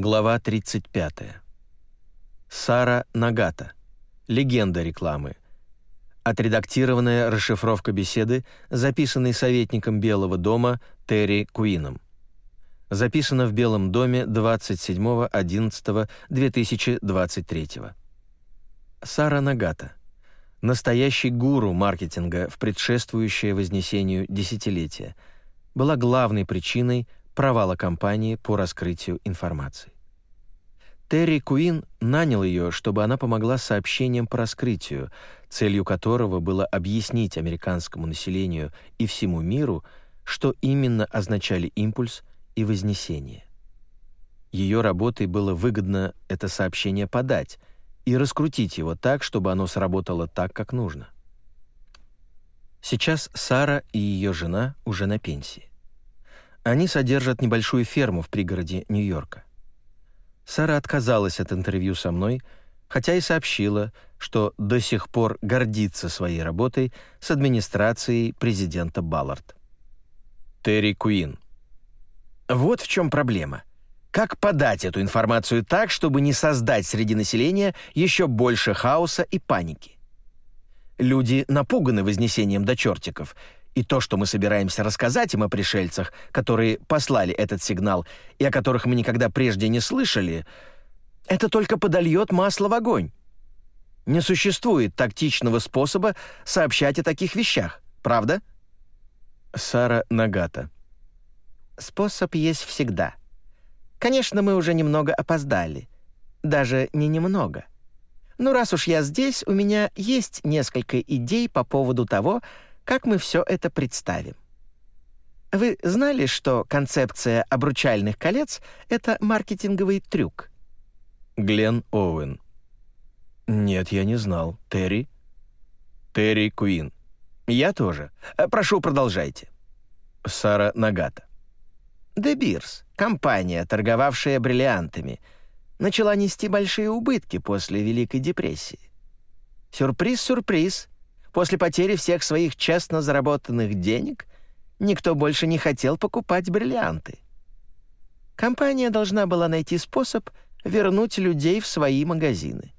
Глава 35. Сара Нагата. Легенда рекламы. Отредактированная расшифровка беседы, записанной советником Белого дома Терри Куином. Записано в Белом доме 27.11.2023. Сара Нагата. Настоящий гуру маркетинга в предшествующее вознесению десятилетия была главной причиной провала кампании по раскрытию информации. Терри Куин нанял ее, чтобы она помогла сообщениям по раскрытию, целью которого было объяснить американскому населению и всему миру, что именно означали импульс и вознесение. Ее работой было выгодно это сообщение подать и раскрутить его так, чтобы оно сработало так, как нужно. Сейчас Сара и ее жена уже на пенсии. Они содержат небольшую ферму в пригороде Нью-Йорка. Сара отказалась от интервью со мной, хотя и сообщила, что до сих пор гордится своей работой с администрацией президента Баллард. Терри Куин. Вот в чем проблема. Как подать эту информацию так, чтобы не создать среди населения еще больше хаоса и паники? Люди напуганы вознесением до чертиков и то, что мы собираемся рассказать им о пришельцах, которые послали этот сигнал и о которых мы никогда прежде не слышали, это только подольет масло в огонь. Не существует тактичного способа сообщать о таких вещах, правда? Сара Нагата. Способ есть всегда. Конечно, мы уже немного опоздали. Даже не немного. Но раз уж я здесь, у меня есть несколько идей по поводу того, как мы все это представим. Вы знали, что концепция обручальных колец — это маркетинговый трюк? Глен Оуэн. Нет, я не знал. Терри? Терри Куин. Я тоже. Э, прошу, продолжайте. Сара Нагата. Beers, компания, торговавшая бриллиантами, начала нести большие убытки после Великой депрессии. Сюрприз-сюрприз. После потери всех своих честно заработанных денег никто больше не хотел покупать бриллианты. Компания должна была найти способ вернуть людей в свои магазины.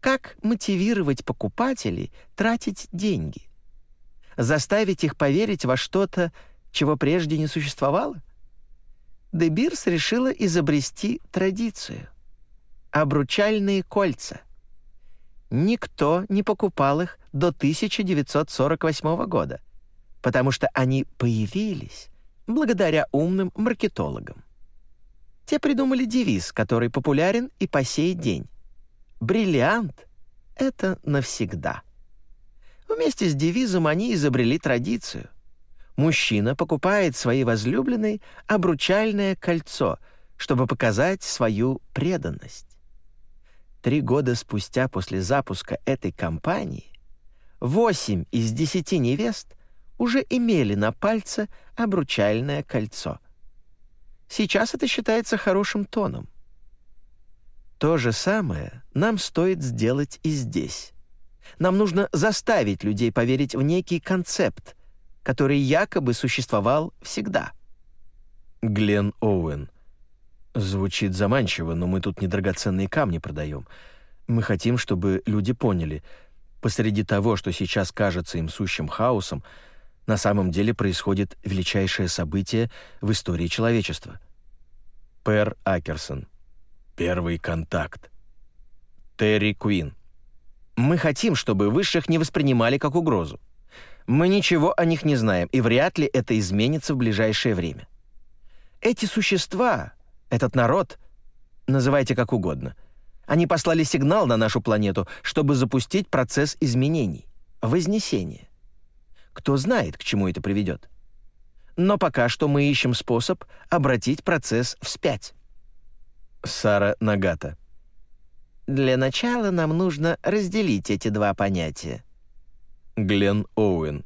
Как мотивировать покупателей тратить деньги? Заставить их поверить во что-то, чего прежде не существовало? Дебирс решила изобрести традицию. Обручальные кольца. Никто не покупал их до 1948 года, потому что они появились благодаря умным маркетологам. Те придумали девиз, который популярен и по сей день. «Бриллиант — это навсегда». Вместе с девизом они изобрели традицию. Мужчина покупает своей возлюбленной обручальное кольцо, чтобы показать свою преданность. Три года спустя после запуска этой кампании восемь из десяти невест уже имели на пальце обручальное кольцо. Сейчас это считается хорошим тоном. То же самое нам стоит сделать и здесь. Нам нужно заставить людей поверить в некий концепт, который якобы существовал всегда. Глен Оуэн Звучит заманчиво, но мы тут не драгоценные камни продаем. Мы хотим, чтобы люди поняли, посреди того, что сейчас кажется им сущим хаосом, на самом деле происходит величайшее событие в истории человечества. Пэр Акерсон. Первый контакт. Терри Куин. Мы хотим, чтобы высших не воспринимали как угрозу. Мы ничего о них не знаем, и вряд ли это изменится в ближайшее время. Эти существа этот народ, называйте как угодно, они послали сигнал на нашу планету, чтобы запустить процесс изменений, вознесения. Кто знает, к чему это приведет. Но пока что мы ищем способ обратить процесс вспять. Сара Нагата. Для начала нам нужно разделить эти два понятия. Глен Оуэн.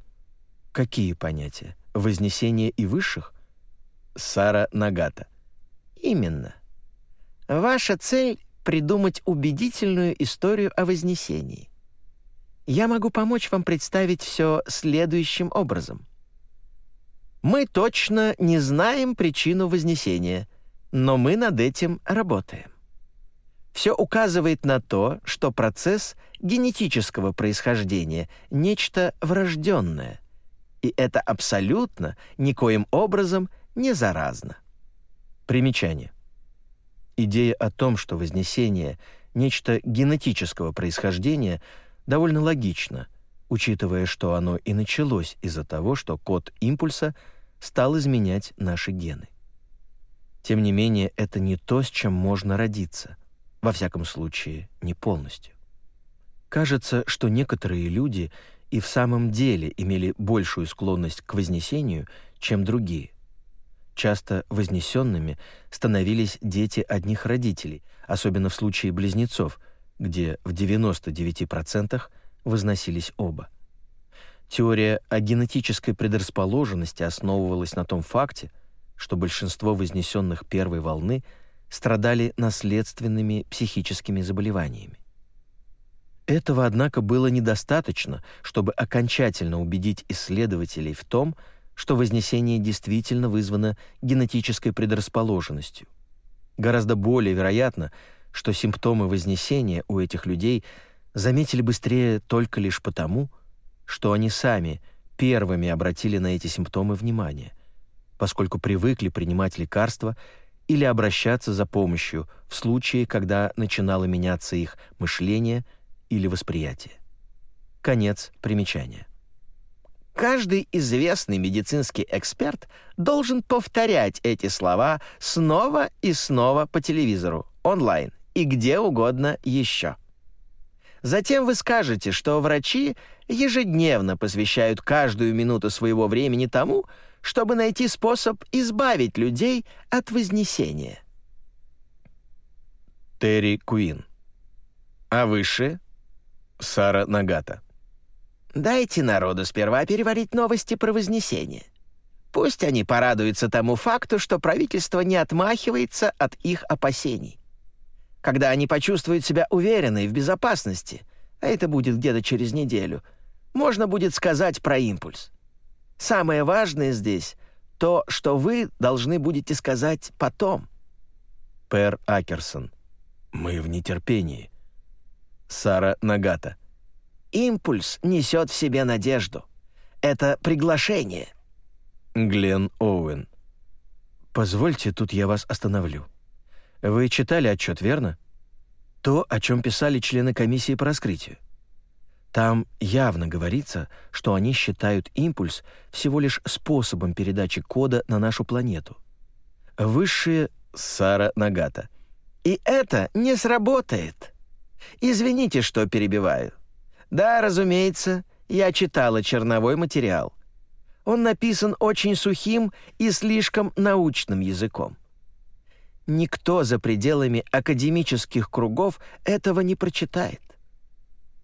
Какие понятия? Вознесение и высших? Сара Нагата. Именно. Ваша цель — придумать убедительную историю о Вознесении. Я могу помочь вам представить все следующим образом. Мы точно не знаем причину Вознесения. но мы над этим работаем. Все указывает на то, что процесс генетического происхождения – нечто врожденное, и это абсолютно никоим образом не заразно. Примечание. Идея о том, что Вознесение — нечто генетического происхождения, довольно логична, учитывая, что оно и началось из-за того, что код импульса стал изменять наши гены. Тем не менее, это не то, с чем можно родиться. Во всяком случае, не полностью. Кажется, что некоторые люди и в самом деле имели большую склонность к вознесению, чем другие. Часто вознесенными становились дети одних родителей, особенно в случае близнецов, где в 99% возносились оба. Теория о генетической предрасположенности основывалась на том факте, что большинство вознесенных первой волны страдали наследственными психическими заболеваниями. Этого, однако, было недостаточно, чтобы окончательно убедить исследователей в том, что вознесение действительно вызвано генетической предрасположенностью. Гораздо более вероятно, что симптомы вознесения у этих людей заметили быстрее только лишь потому, что они сами первыми обратили на эти симптомы внимание, поскольку привыкли принимать лекарства или обращаться за помощью в случае, когда начинало меняться их мышление или восприятие. Конец примечания. Каждый известный медицинский эксперт должен повторять эти слова снова и снова по телевизору, онлайн и где угодно еще. Затем вы скажете, что врачи ежедневно посвящают каждую минуту своего времени тому, чтобы найти способ избавить людей от вознесения. Терри Куин. А выше Сара Нагата. Дайте народу сперва переварить новости про Вознесение. Пусть они порадуются тому факту, что правительство не отмахивается от их опасений. Когда они почувствуют себя уверенно и в безопасности, а это будет где-то через неделю, можно будет сказать про импульс. Самое важное здесь — то, что вы должны будете сказать потом. Пэр Акерсон. Мы в нетерпении. Сара Нагата. Импульс несет в себе надежду. Это приглашение. Глен Оуэн. Позвольте, тут я вас остановлю. Вы читали отчет, верно? То, о чем писали члены комиссии по раскрытию. Там явно говорится, что они считают импульс всего лишь способом передачи кода на нашу планету. Высшие Сара Нагата. И это не сработает. Извините, что перебиваю. Да, разумеется, я читала черновой материал. Он написан очень сухим и слишком научным языком. Никто за пределами академических кругов этого не прочитает.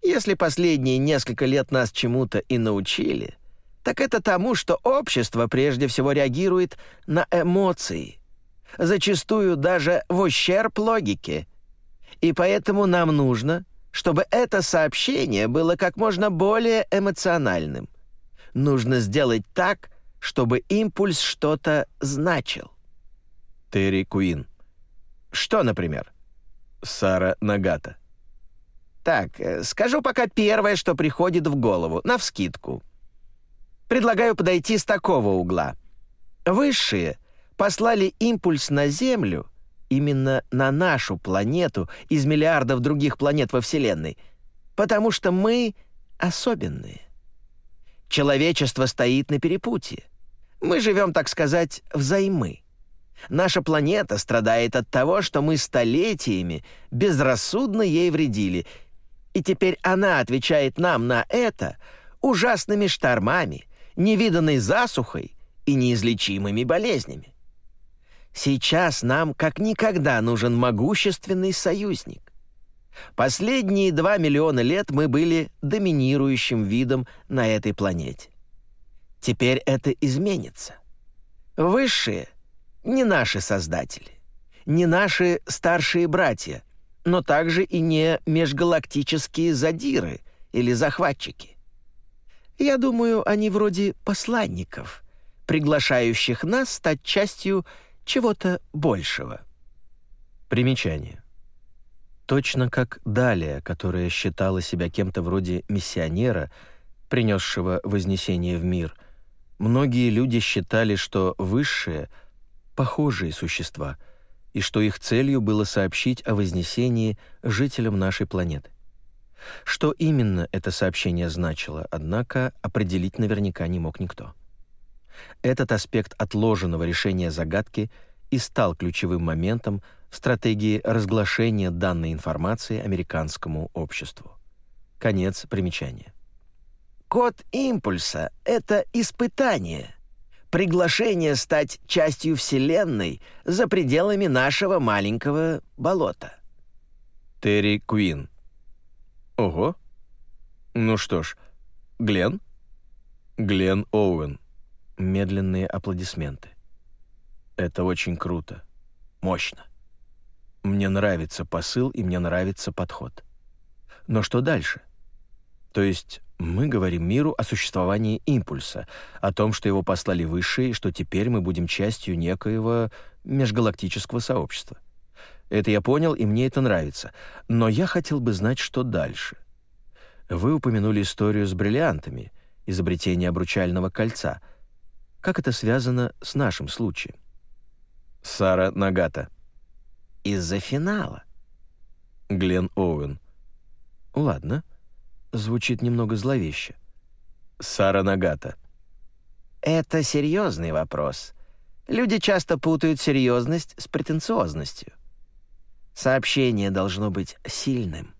Если последние несколько лет нас чему-то и научили, так это тому, что общество прежде всего реагирует на эмоции, зачастую даже в ущерб логике. И поэтому нам нужно — чтобы это сообщение было как можно более эмоциональным. Нужно сделать так, чтобы импульс что-то значил. Терри Куин. Что, например? Сара Нагата. Так, э, скажу пока первое, что приходит в голову, навскидку. Предлагаю подойти с такого угла. Высшие послали импульс на Землю — именно на нашу планету из миллиардов других планет во Вселенной, потому что мы особенные. Человечество стоит на перепутье. Мы живем, так сказать, взаймы. Наша планета страдает от того, что мы столетиями безрассудно ей вредили, и теперь она отвечает нам на это ужасными штормами, невиданной засухой и неизлечимыми болезнями. Сейчас нам как никогда нужен могущественный союзник. Последние два миллиона лет мы были доминирующим видом на этой планете. Теперь это изменится. Высшие — не наши создатели, не наши старшие братья, но также и не межгалактические задиры или захватчики. Я думаю, они вроде посланников, приглашающих нас стать частью чего-то большего. Примечание. Точно как Далия, которая считала себя кем-то вроде миссионера, принесшего вознесение в мир, многие люди считали, что высшие — похожие существа, и что их целью было сообщить о вознесении жителям нашей планеты. Что именно это сообщение значило, однако определить наверняка не мог никто. Этот аспект отложенного решения загадки и стал ключевым моментом в стратегии разглашения данной информации американскому обществу. Конец примечания. Код импульса — это испытание, приглашение стать частью Вселенной за пределами нашего маленького болота. Терри Куин. Ого. Ну что ж, Глен? Глен Оуэн. Медленные аплодисменты. Это очень круто. Мощно. Мне нравится посыл и мне нравится подход. Но что дальше? То есть мы говорим миру о существовании импульса, о том, что его послали высшие, что теперь мы будем частью некоего межгалактического сообщества. Это я понял, и мне это нравится. Но я хотел бы знать, что дальше. Вы упомянули историю с бриллиантами, изобретение обручального кольца. Как это связано с нашим случаем? Сара Нагата. Из-за финала. Глен Оуэн. Ладно. Звучит немного зловеще. Сара Нагата. Это серьезный вопрос. Люди часто путают серьезность с претенциозностью. Сообщение должно быть сильным.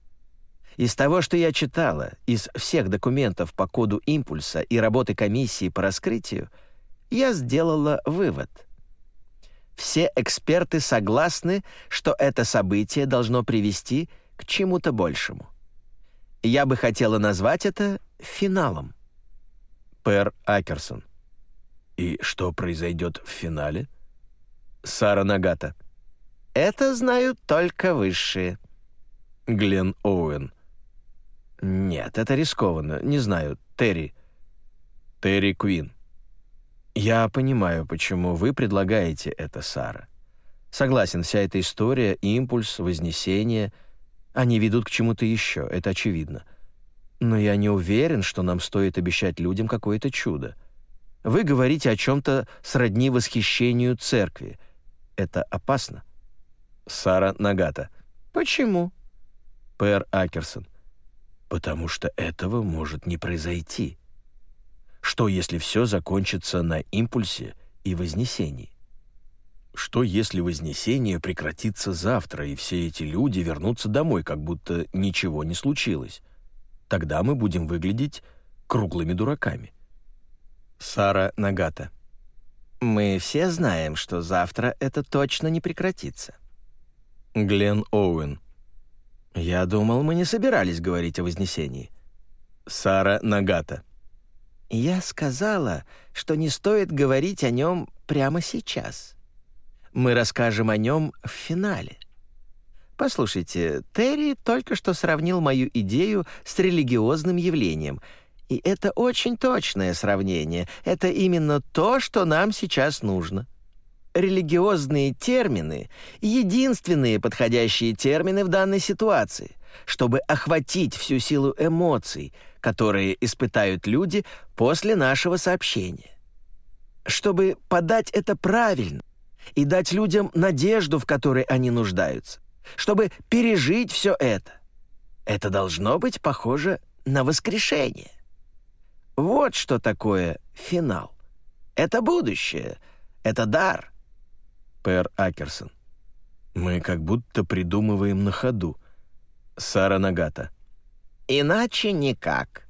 Из того, что я читала, из всех документов по коду импульса и работы комиссии по раскрытию, я сделала вывод. Все эксперты согласны, что это событие должно привести к чему-то большему. Я бы хотела назвать это финалом. Пэр Акерсон. И что произойдет в финале? Сара Нагата. Это знают только высшие. Глен Оуэн. Нет, это рискованно. Не знаю. Терри. Терри Куин. Я понимаю, почему вы предлагаете это, Сара. Согласен, вся эта история, импульс, вознесение, они ведут к чему-то еще, это очевидно. Но я не уверен, что нам стоит обещать людям какое-то чудо. Вы говорите о чем-то сродни восхищению церкви. Это опасно. Сара Нагата. Почему? Пэр Акерсон. Потому что этого может не произойти. Что, если все закончится на импульсе и вознесении? Что, если вознесение прекратится завтра, и все эти люди вернутся домой, как будто ничего не случилось? Тогда мы будем выглядеть круглыми дураками. Сара Нагата. Мы все знаем, что завтра это точно не прекратится. Глен Оуэн. Я думал, мы не собирались говорить о Вознесении. Сара Нагата. Я сказала, что не стоит говорить о нем прямо сейчас. Мы расскажем о нем в финале. Послушайте, Терри только что сравнил мою идею с религиозным явлением, и это очень точное сравнение. Это именно то, что нам сейчас нужно религиозные термины — единственные подходящие термины в данной ситуации, чтобы охватить всю силу эмоций, которые испытают люди после нашего сообщения. Чтобы подать это правильно и дать людям надежду, в которой они нуждаются, чтобы пережить все это. Это должно быть похоже на воскрешение. Вот что такое финал. Это будущее, это дар — Пэр Акерсон. Мы как будто придумываем на ходу. Сара Нагата. Иначе никак.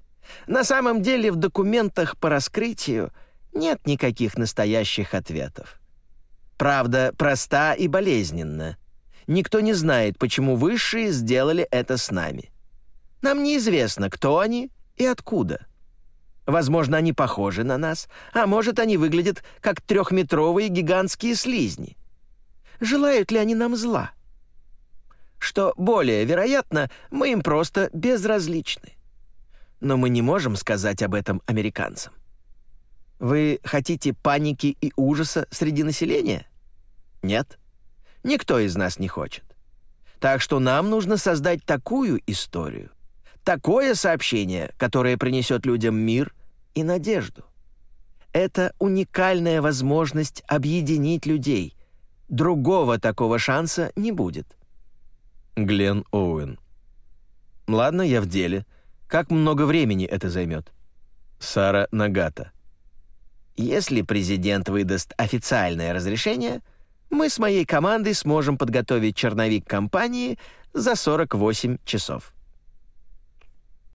На самом деле в документах по раскрытию нет никаких настоящих ответов. Правда проста и болезненна. Никто не знает, почему высшие сделали это с нами. Нам неизвестно, кто они и откуда. Возможно, они похожи на нас, а может, они выглядят как трехметровые гигантские слизни желают ли они нам зла. Что более вероятно, мы им просто безразличны. Но мы не можем сказать об этом американцам. Вы хотите паники и ужаса среди населения? Нет? Никто из нас не хочет. Так что нам нужно создать такую историю, такое сообщение, которое принесет людям мир и надежду. Это уникальная возможность объединить людей. Другого такого шанса не будет. Глен Оуэн. Ладно, я в деле. Как много времени это займет? Сара Нагата. Если президент выдаст официальное разрешение, мы с моей командой сможем подготовить черновик кампании за 48 часов.